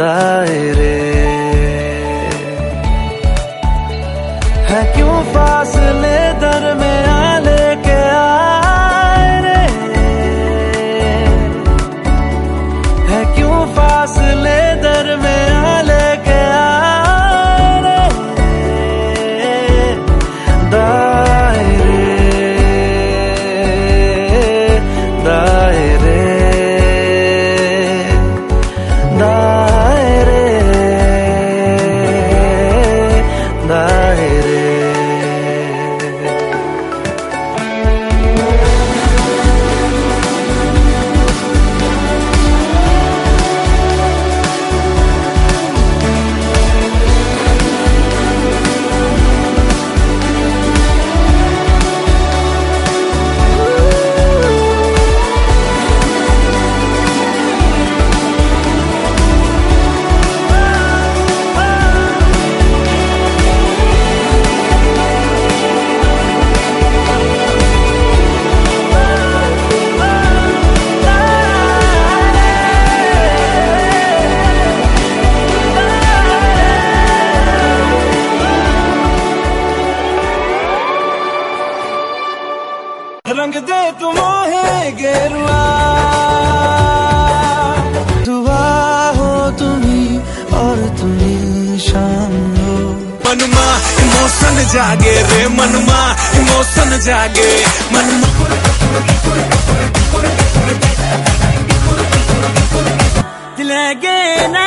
दायरे है क्यों फासले रंग दे तुम है गेरुआ। दुआ हो तुम्ही और तुम्ही शाम हो। मनमा इमोशन जागे रे मनमा इमोशन जागे मनमा। दिल ना